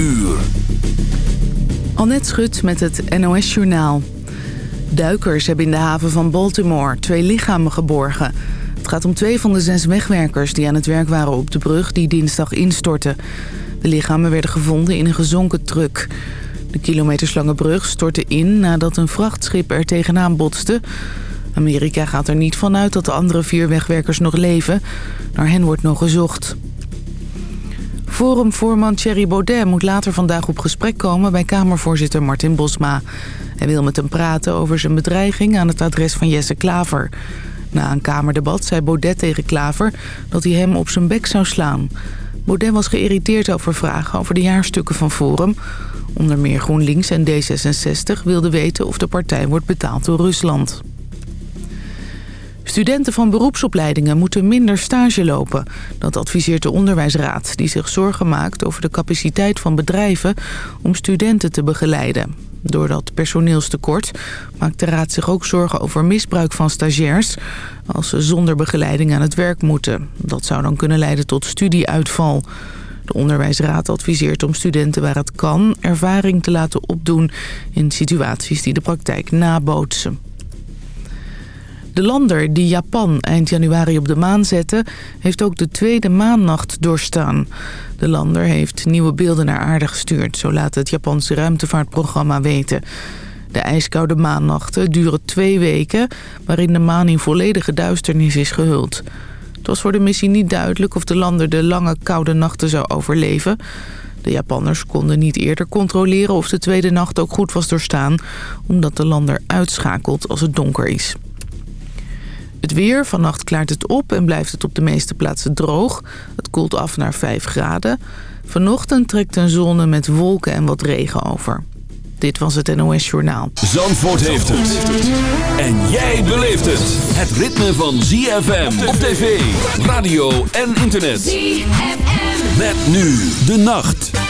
uur. Annette Schut met het NOS Journaal. Duikers hebben in de haven van Baltimore twee lichamen geborgen. Het gaat om twee van de zes wegwerkers die aan het werk waren op de brug die dinsdag instortte. De lichamen werden gevonden in een gezonken truck. De kilometerslange brug stortte in nadat een vrachtschip er tegenaan botste. Amerika gaat er niet van uit dat de andere vier wegwerkers nog leven. Naar hen wordt nog gezocht. Forumvoorman Thierry Baudet moet later vandaag op gesprek komen bij Kamervoorzitter Martin Bosma. Hij wil met hem praten over zijn bedreiging aan het adres van Jesse Klaver. Na een Kamerdebat zei Baudet tegen Klaver dat hij hem op zijn bek zou slaan. Baudet was geïrriteerd over vragen over de jaarstukken van Forum. Onder meer GroenLinks en D66 wilden weten of de partij wordt betaald door Rusland. Studenten van beroepsopleidingen moeten minder stage lopen. Dat adviseert de onderwijsraad, die zich zorgen maakt over de capaciteit van bedrijven om studenten te begeleiden. Door dat personeelstekort maakt de raad zich ook zorgen over misbruik van stagiairs... als ze zonder begeleiding aan het werk moeten. Dat zou dan kunnen leiden tot studieuitval. De onderwijsraad adviseert om studenten waar het kan... ervaring te laten opdoen in situaties die de praktijk nabootsen. De lander die Japan eind januari op de maan zette... heeft ook de tweede maannacht doorstaan. De lander heeft nieuwe beelden naar aarde gestuurd... zo laat het Japanse ruimtevaartprogramma weten. De ijskoude maannachten duren twee weken... waarin de maan in volledige duisternis is gehuld. Het was voor de missie niet duidelijk of de lander de lange koude nachten zou overleven... De Japanners konden niet eerder controleren of de tweede nacht ook goed was doorstaan... omdat de lander uitschakelt als het donker is. Het weer, vannacht klaart het op en blijft het op de meeste plaatsen droog. Het koelt af naar 5 graden. Vanochtend trekt een zone met wolken en wat regen over. Dit was het NOS Journaal. Zandvoort heeft het. En jij beleeft het. Het ritme van ZFM op tv, radio en internet. ZFM. Met nu de nacht.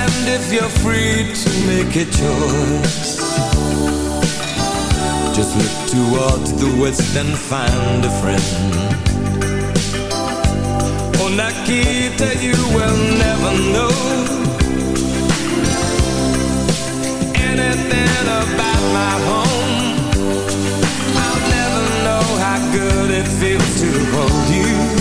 And if you're free to make a choice Just look the west and find a friend. Oh you will never know Anything about my home. I'll never know how good it feels to hold you.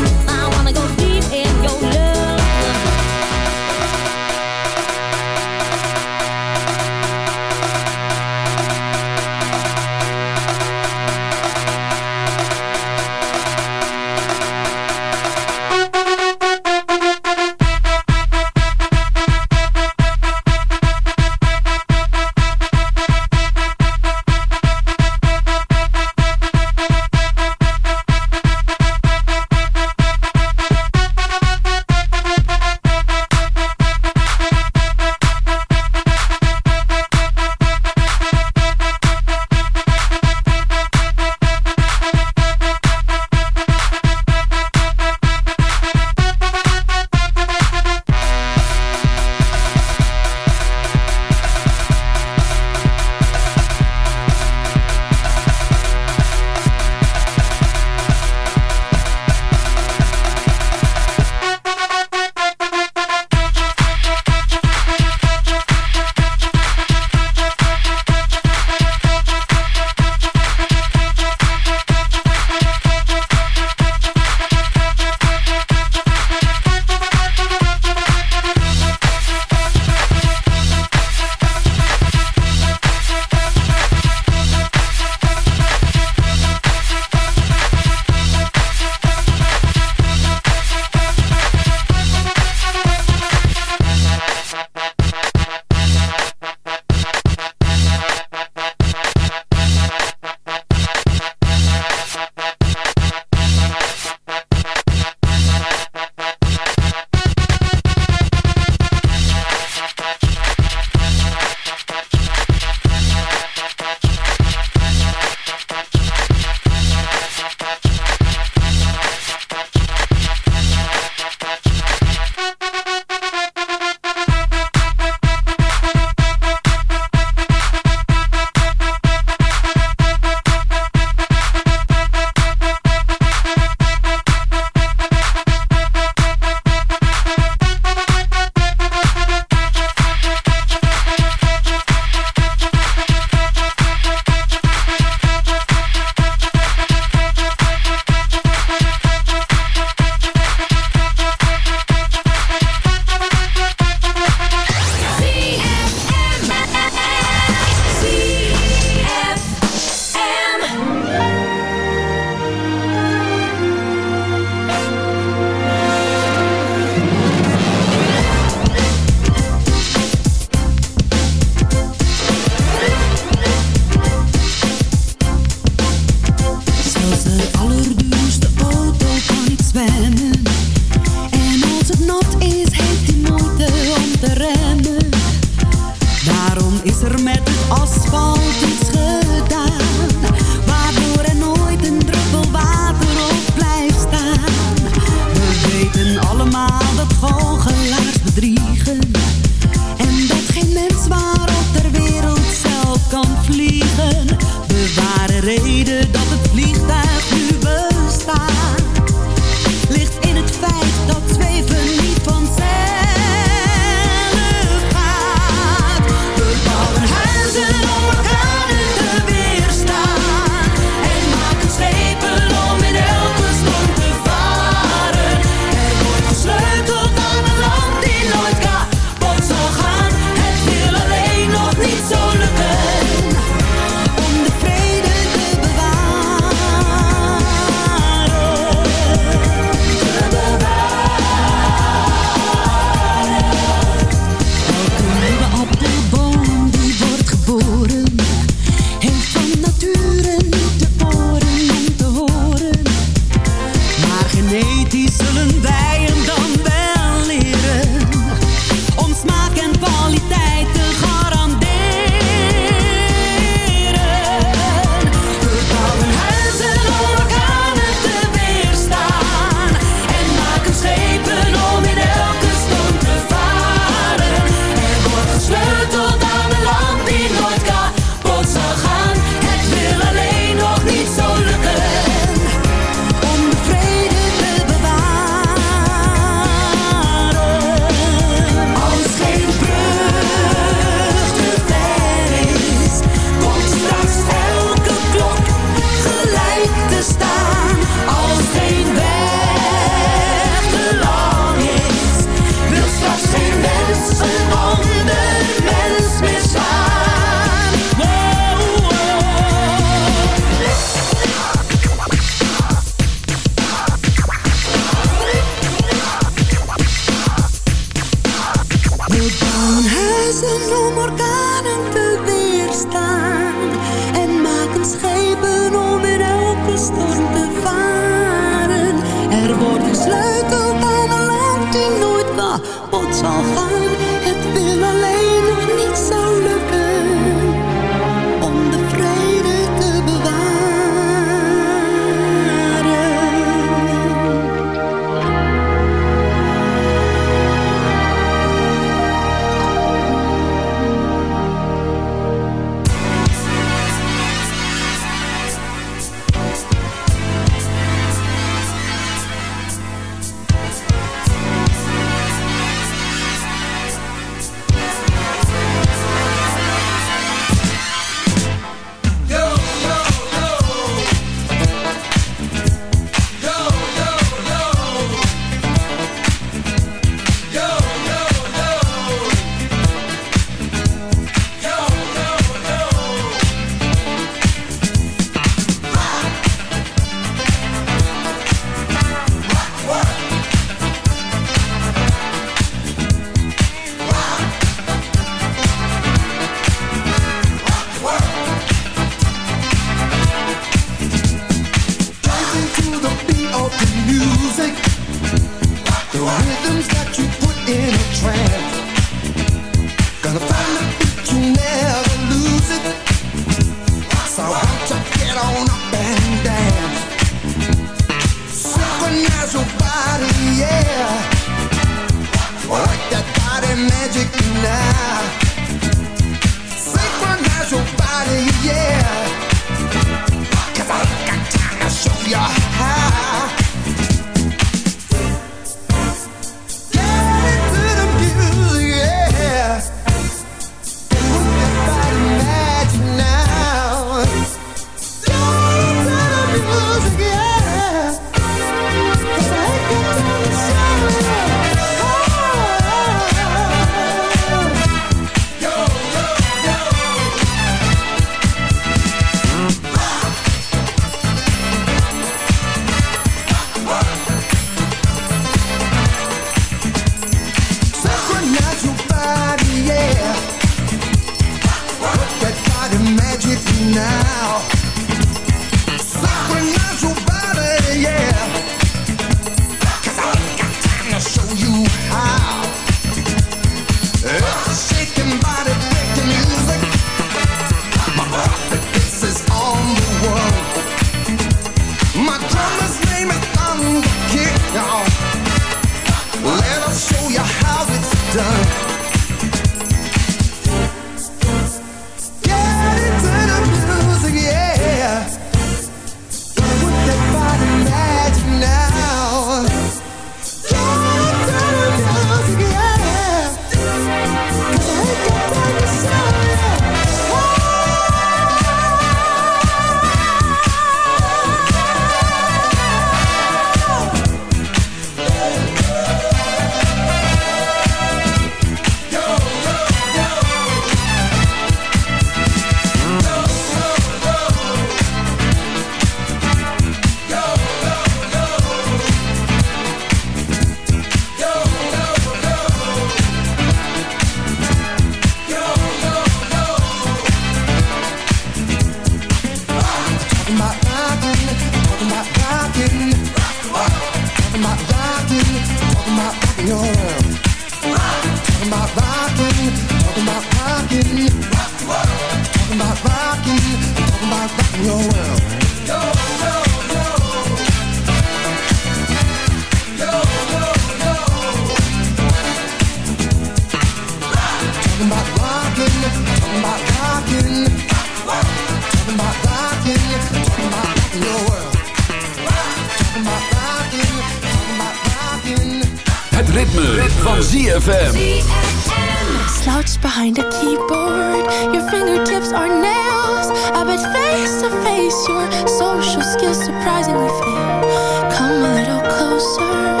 Surprisingly fail. Come a little closer.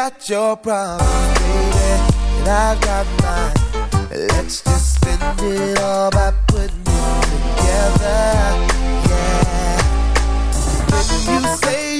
got your problems, baby, and I've got mine. Let's just spend it all by putting it together, yeah. When you say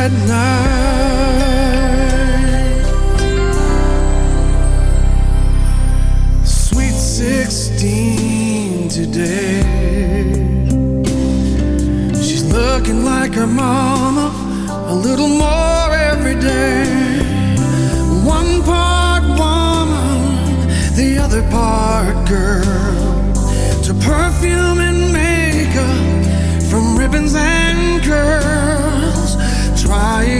At night. Sweet 16 today. She's looking like her mama a little more every day. One part woman, the other part girl. To perfume Trying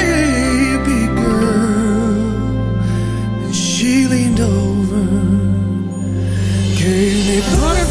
gave me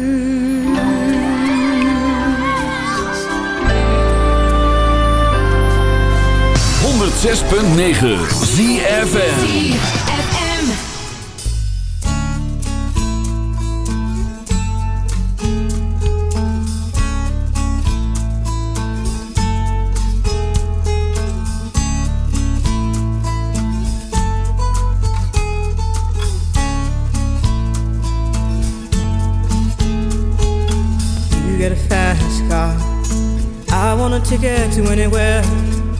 106.9 ZFM You get a fast car. I want a ticket to anywhere.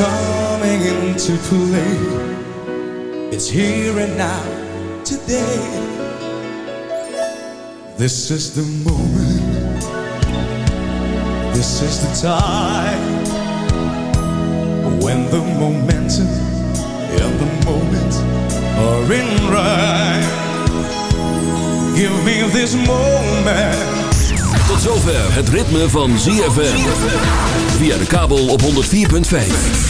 coming into play. It's here and now, today. This is the moment. This is the time when the momentum and the moment are in rhyme. Give me this moment. Tot zover het ritme van ZFM. Via de kabel op 104.5.